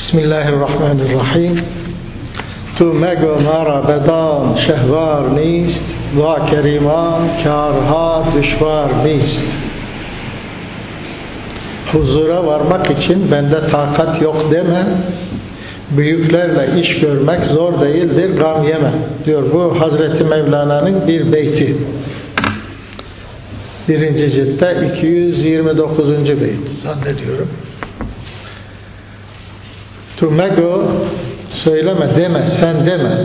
Bismillahirrahmanirrahim. Tu mego mara bedan şehvar nist, va keriman karha düşvar nist. Huzura varmak için bende takat yok deme, büyüklerle iş görmek zor değildir, gam yeme diyor. Bu Hazreti Mevlana'nın bir beyti. Birinci ciltte 229. beyt zannediyorum. Tu mego söyleme deme sen deme.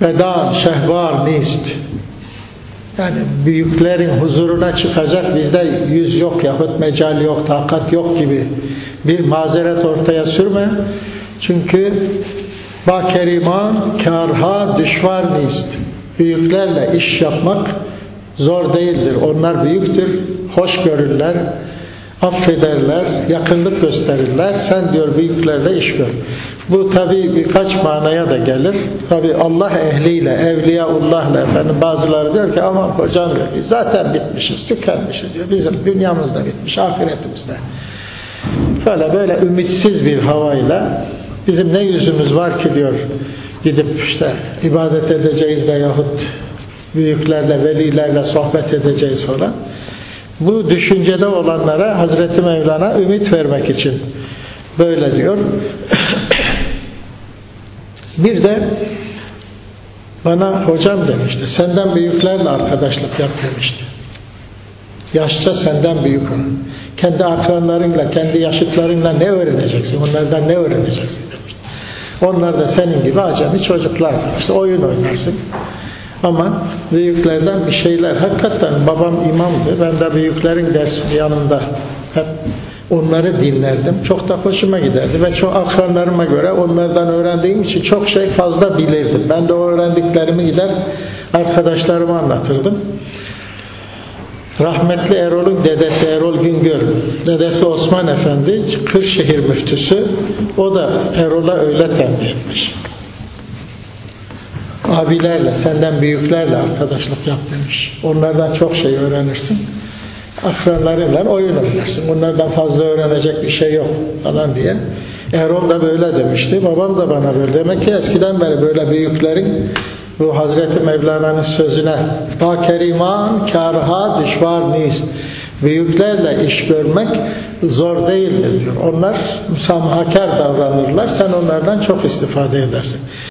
Bedan şehvar nist. Yani büyüklerin huzuruna çıkacak bizde yüz yok yahut mecal yok, takat yok gibi bir mazeret ortaya sürme. Çünkü bakeriman karha düşvar nist. Büyüklerle iş yapmak zor değildir. Onlar büyüktür, hoş görürler, affederler, yakınlık gösterirler. Sen diyor büyüklerle iş gör. Bu tabi birkaç manaya da gelir. Tabi Allah ehliyle, evliyaullahla efendim bazıları diyor ki aman hocam diyor biz zaten bitmişiz, tükenmişiz diyor. Bizim dünyamız da bitmiş, ahiretimiz de. Böyle böyle ümitsiz bir havayla bizim ne yüzümüz var ki diyor gidip işte ibadet edeceğiz de yahut büyüklerle, velilerle sohbet edeceğiz falan. Bu düşüncede olanlara Hazreti Mevlana ümit vermek için böyle diyor. Bir de bana hocam demişti, senden büyüklerle arkadaşlık yap demişti. Yaşça senden büyük olan. Kendi akranlarınla, kendi yaşıtlarınla ne öğreneceksin? Onlardan ne öğreneceksin demişti. Onlar da senin gibi acemi çocuklar. İşte oyun oynarsın. Ama büyüklerden bir şeyler, hakikaten babam imamdı. Ben de büyüklerin dersinin yanında hep onları dinlerdim. Çok da hoşuma giderdi ve çok akranlarıma göre onlardan öğrendiğim için çok şey fazla bilirdim. Ben de o öğrendiklerimi gider arkadaşlarıma anlatırdım. Rahmetli Erol'un dedesi Erol Güngör, dedesi Osman Efendi, Kırşehir müftüsü, o da Erol'a öyle tembih etmiş. Abilerle, senden büyüklerle arkadaşlık yap demiş. Onlardan çok şey öğrenirsin. Akranlarıyla oyun oynarsın. Onlardan fazla öğrenecek bir şey yok falan diye. Erol da böyle demişti. Babam da bana böyle. Demek ki eskiden beri böyle büyüklerin bu Hazreti Mevlana'nın sözüne Bakeriman karha düşvar nist büyüklerle iş görmek zor değildir diyor. Onlar müsamahakar davranırlar. Sen onlardan çok istifade edersin.